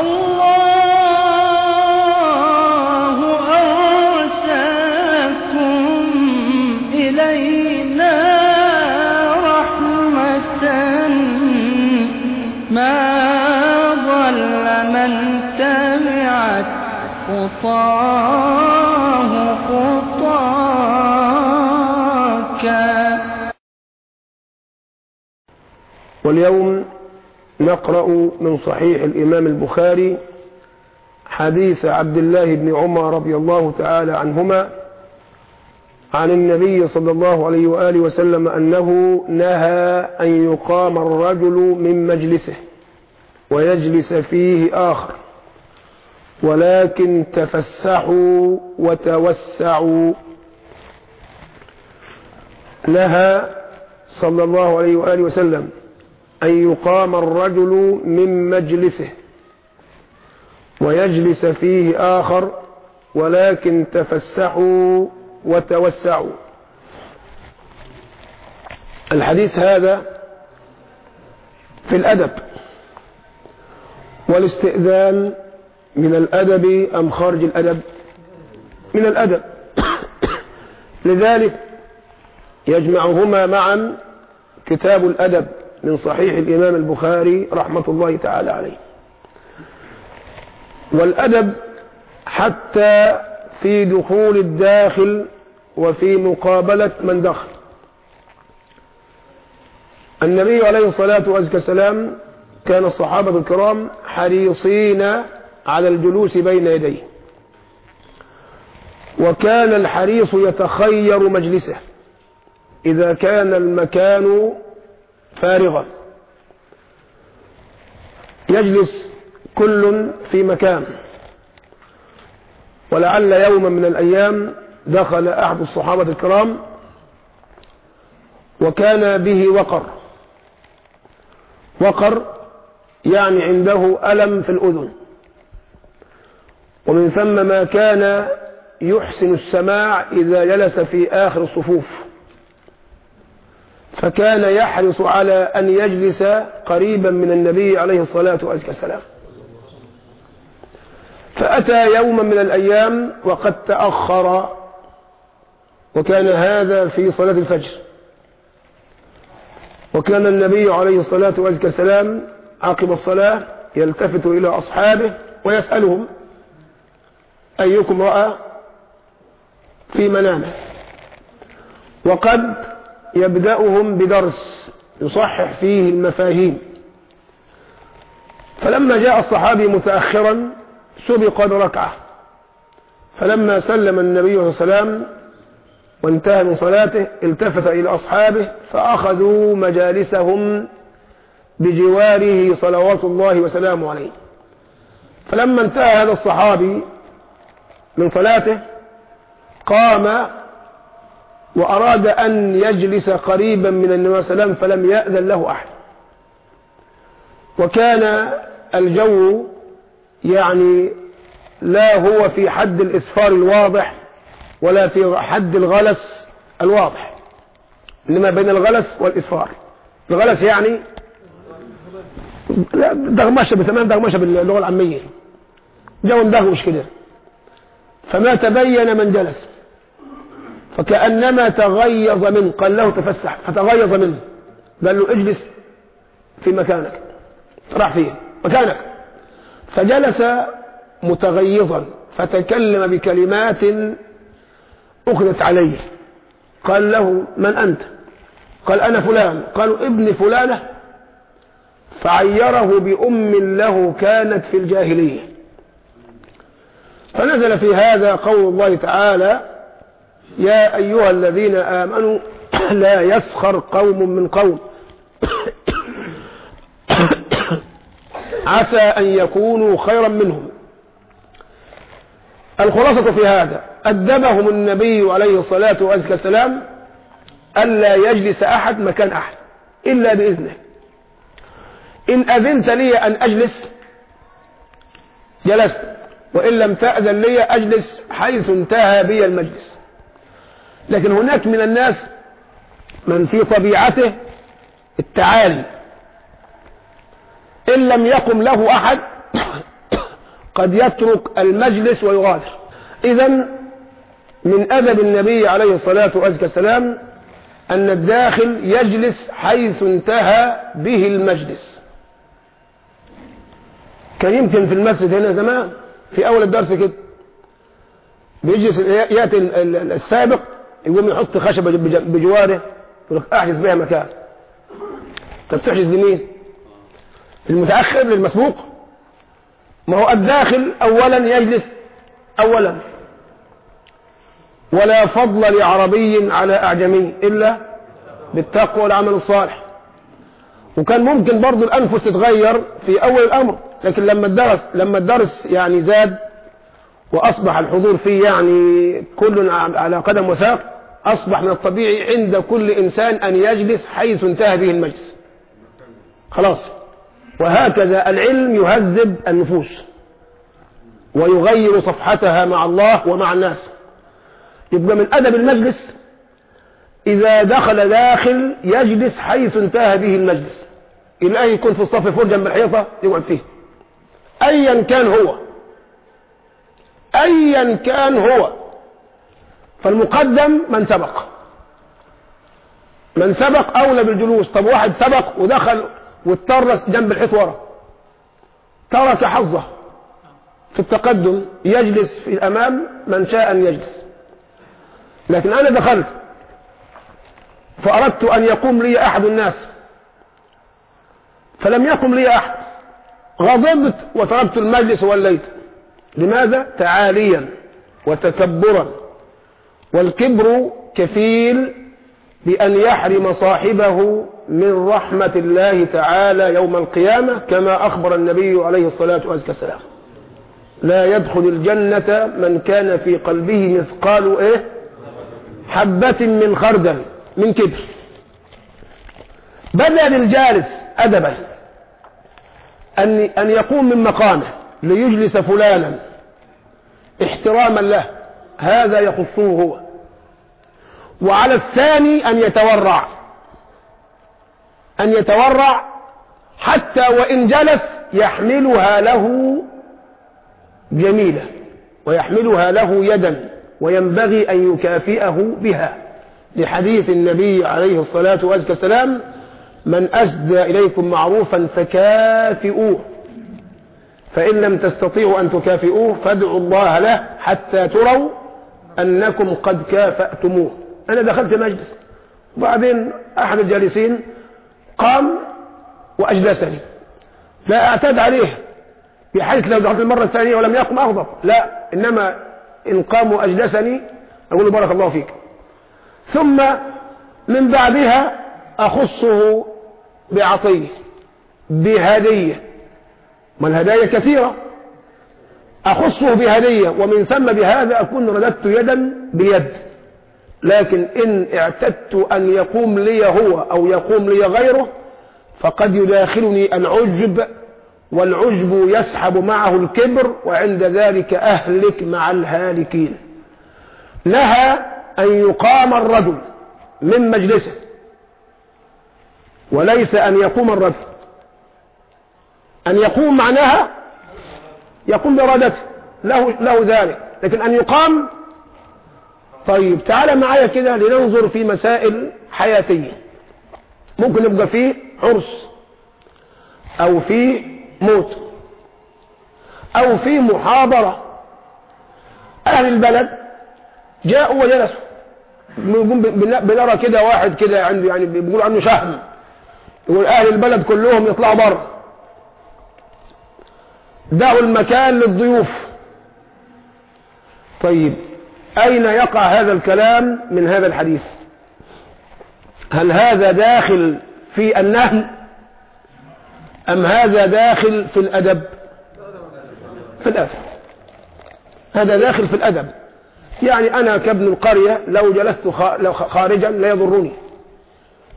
الله أرسلكم إلينا رحمة ما ضل من تبعت خطاه خطاك. واليوم نقرأ من صحيح الإمام البخاري حديث عبد الله بن عمر رضي الله تعالى عنهما عن النبي صلى الله عليه وآله وسلم أنه نهى أن يقام الرجل من مجلسه ويجلس فيه آخر ولكن تفسحوا وتوسعوا. نهى صلى الله عليه وآله وسلم أن يقام الرجل من مجلسه ويجلس فيه آخر ولكن تفسحوا وتوسعوا. الحديث هذا في الأدب والاستئذان من الأدب أم خارج الأدب؟ من الأدب. لذلك يجمعهما معا كتاب الأدب. من صحيح الإمام البخاري رحمة الله تعالى عليه. والأدب حتى في دخول الداخل وفي مقابلة من دخل. النبي عليه الصلاة والسلام كان الصحابة الكرام حريصين على الجلوس بين يديه. وكان الحريص يتخير مجلسه. إذا كان المكان فارغا يجلس كل في مكان. ولعل يوما من الأيام دخل أحد الصحابة الكرام وكان به وقر. وقر يعني عنده ألم في الأذن. ومن ثم ما كان يحسن السماع إذا جلس في آخر الصفوف. فكان يحرص على أن يجلس قريبا من النبي عليه الصلاة والسلام. فأتى يوما من الأيام وقد تأخر وكان هذا في صلاة الفجر. وكان النبي عليه الصلاة والسلام عقب الصلاة يلتفت إلى أصحابه ويسألهم أيكم رأى في منامة؟ وقد يبدأهم بدرس يصحح فيه المفاهيم. فلما جاء الصحابي متأخرا سبق بركعة. فلما سلم النبي صلى الله عليه وسلم وانتهى من صلاته التفت إلى أصحابه فأخذوا مجالسهم بجواره صلوات الله وسلامه عليه. فلما انتهى هذا الصحابي من صلاته قام وأراد أن يجلس قريبا من النبي صلى الله عليه وسلم فلم يأذن له أحد. وكان الجو يعني لا هو في حد الإسفار الواضح ولا في حد الغلس الواضح. إنما بين الغلس والإسفار الغلس يعني دغمشة بتمام دغمشة باللغة العامية. جو مدغمش كده. فما تبين من جلس. فكأنما تغيظ منه. قال له تفسح فتغيظ منه. قال له اجلس في مكانك. راح فيه مكانك. فجلس متغيظا فتكلم بكلمات أخذت عليه. قال له من أنت؟ قال أنا فلان. قالوا ابن فلانة. فعيره بأم له كانت في الجاهلية. فنزل في هذا قول الله تعالى يا أيها الذين آمنوا لا يسخر قوم من قوم. عسى أن يكونوا خيرا منهم. الخلاصة في هذا أدبهم النبي عليه الصلاة والسلام ألا يجلس أحد مكان أحد إلا بإذنه. إن أذنت لي أن أجلس جلست. وإن لم تأذن لي أجلس حيث انتهى بي المجلس. لكن هناك من الناس من في طبيعته التعالي. إن لم يقم له أحد قد يترك المجلس ويغادر. إذا من أدب النبي عليه الصلاة والسلام أن الداخل يجلس حيث انتهى به المجلس. كان يمكن في المسجد هنا زمان في أول الدرس كده بيجلس يأتي السابق يقوم يحط خشبة بجواره يقول لك أحجز بها مكان. طب تحجز لمين؟ المتأخر للمسبوق؟ ما هو الداخل أولا يجلس أولا. ولا فضل لعربي على أعجمي إلا بالتقوى والعمل الصالح. وكان ممكن برضو الأنفس تتغير في أول الأمر لكن لما الدرس لما الدرس يعني زاد وأصبح الحضور فيه يعني كل على قدم وساق أصبح من الطبيعي عند كل إنسان أن يجلس حيث انتهى به المجلس. خلاص. وهكذا العلم يهذب النفوس. ويغير صفحتها مع الله ومع الناس. يبقى من أدب المجلس إذا دخل داخل يجلس حيث انتهى به المجلس. الآن يكون في الصف فوق جنب الحيطة يقعد فيه. أيا كان هو. أيا كان هو. فالمقدم من سبق. من سبق أولى بالجلوس. طب واحد سبق ودخل واضطر جنب الحيط ورا. ترك حظه في التقدم يجلس في الأمام من شاء أن يجلس. لكن أنا دخلت فأردت أن يقوم لي أحد الناس. فلم يقم لي أحد. غضبت وتركت المجلس وليت لماذا؟ تعاليا وتكبرا. والكبر كفيل بأن يحرم صاحبه من رحمة الله تعالى يوم القيامة كما أخبر النبي عليه الصلاة والسلام. لا يدخل الجنة من كان في قلبه مثقال إيه؟ حبة من خردل من كبر. بدأ للجالس أدبا. أن أن يقوم من مقامه ليجلس فلانا احتراما له. هذا يخصه هو. وعلى الثاني أن يتورع. أن يتورع حتى وإن جلس يحملها له جميلة ويحملها له يدا وينبغي أن يكافئه بها. لحديث النبي عليه الصلاة والسلام من أسدى إليكم معروفا فكافئوه فإن لم تستطيعوا أن تكافئوه فادعوا الله له حتى تروا أنكم قد كافأتموه. أنا دخلت مجلس وبعدين أحد الجالسين قام وأجلسني. لا أعتاد عليه بحيث لو دخلت المرة الثانية ولم يقم أغضب. لا إنما إن قام وأجلسني أقول بارك الله فيك. ثم من بعدها أخصه بعطية بهدية. ما الهدايا كثيرة. أخصه بهدية ومن ثم بهذا أكون رددت يدا بيد. لكن إن اعتدت أن يقوم لي هو أو يقوم لي غيره فقد يداخلني العجب والعجب يسحب معه الكبر وعند ذلك أهلك مع الهالكين. لها أن يقام الرجل من مجلسه وليس أن يقوم الرجل. أن يقوم معناها يقوم بإرادته له, له ذلك. لكن أن يقام طيب تعال معايا كده لننظر في مسائل حياتية. ممكن يبقى فيه عرس أو فيه موت أو فيه محاضرة. أهل البلد جاءوا وجلسوا. بنرى كده واحد كده يعني بيقول عنه شهم. يقول أهل البلد كلهم يطلعوا بره. دعوا المكان للضيوف. طيب أين يقع هذا الكلام من هذا الحديث؟ هل هذا داخل في النهي؟ أم هذا داخل في الأدب؟ في الأدب. هذا داخل في الأدب. يعني أنا كابن القرية لو جلست خارجا لا يضرني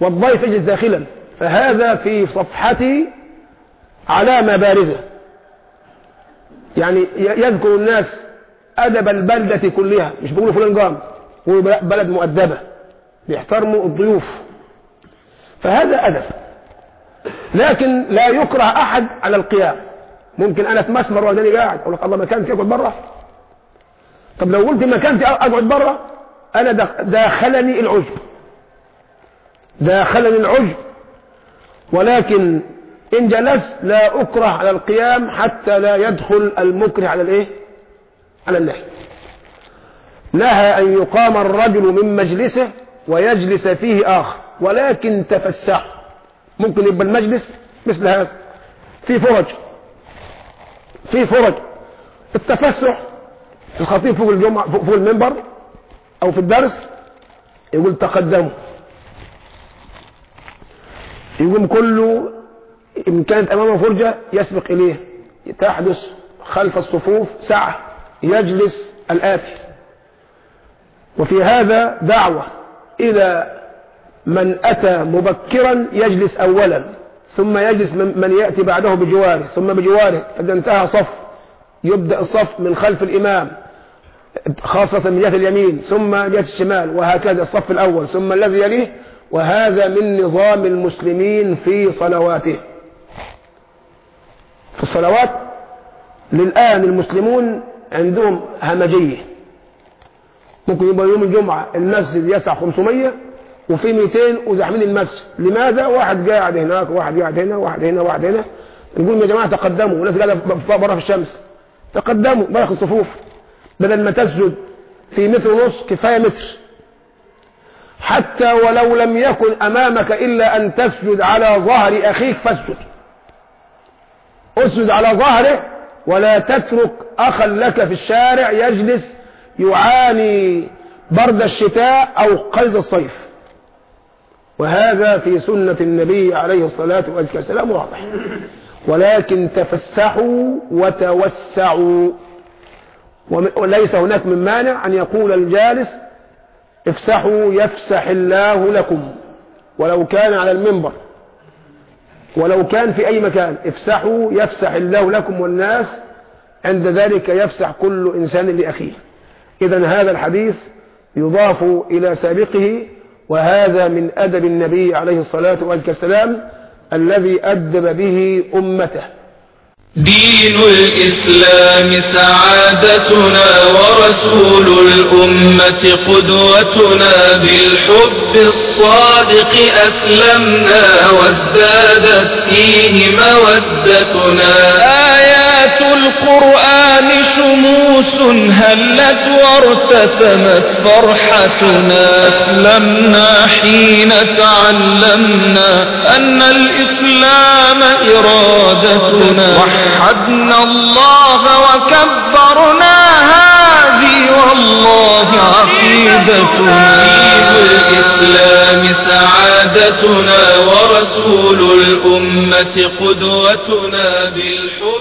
والضيف يجلس داخلا. فهذا في صفحتي علامة بارزة يعني يذكر الناس أدب البلدة كلها. مش بيقولوا فلان قام هو بلد مؤدبة. بيحترموا الضيوف. فهذا أدب. لكن لا يكره أحد على القيام. ممكن أنا أتمسمر وأنا قاعد أقول لك الله مكانتي أقعد بره طب لو قلت مكانتي أقعد بره أنا داخلني العجب. داخلني العجب. ولكن إن جلست لا أكره على القيام حتى لا يدخل المكره على الإيه؟ على النهي نهى أن يقام الرجل من مجلسه ويجلس فيه آخر ولكن تفسح. ممكن يبقى المجلس مثل هذا. في فرج. في فرج. التفسح. الخطيب فوق الجمعة فوق المنبر أو في الدرس يقول تقدموا. يقوم كله إن كانت أمامه فرجة يسبق إليه. تحدث خلف الصفوف ساعة. يجلس الآتي. وفي هذا دعوة إلى من أتى مبكرا يجلس أولا ثم يجلس من يأتي بعده بجواره ثم بجواره إذا انتهى صف يبدأ الصف من خلف الإمام خاصة من جهة اليمين ثم جهة الشمال وهكذا الصف الأول ثم الذي يليه وهذا من نظام المسلمين في صلواته. في الصلوات للآن المسلمون عندهم همجية. ممكن يبقى يوم الجمعة المسجد يسع 500 وفي 200 وزحمين المسجد. لماذا؟ واحد قاعد هناك واحد قاعد هنا واحد هنا واحد هنا. نقول يا جماعة تقدموا. وناس قاعدة بره في الشمس. تقدموا بره الصفوف. بدل ما تسجد في متر ونص كفاية متر. حتى ولو لم يكن أمامك إلا أن تسجد على ظهر أخيك فاسجد. اسجد على ظهره ولا تترك أخا لك في الشارع يجلس يعاني برد الشتاء أو قيد الصيف. وهذا في سنة النبي عليه الصلاة والسلام واضح. ولكن تفسحوا وتوسعوا. وليس هناك من مانع أن يقول الجالس افسحوا يفسح الله لكم. ولو كان على المنبر. ولو كان في أي مكان. افسحوا يفسح الله لكم والناس. عند ذلك يفسح كل إنسان لأخيه. إذا هذا الحديث يضاف إلى سابقه وهذا من أدب النبي عليه الصلاة والسلام الذي أدب به أمته. دين الإسلام سعادتنا ورسول الأمة قدوتنا بالحب الصادق أسلمنا وازدادت فيه مودتنا. آيات القرآن شموس هلت وارتسمت فرحتنا. أسلمنا حين تعلمنا أن الإسلام إرادتنا. وحدنا الله وكبرنا هذه والله عقيدتنا. الإسلام سعادتنا ورسول الأمة قدوتنا بالحب.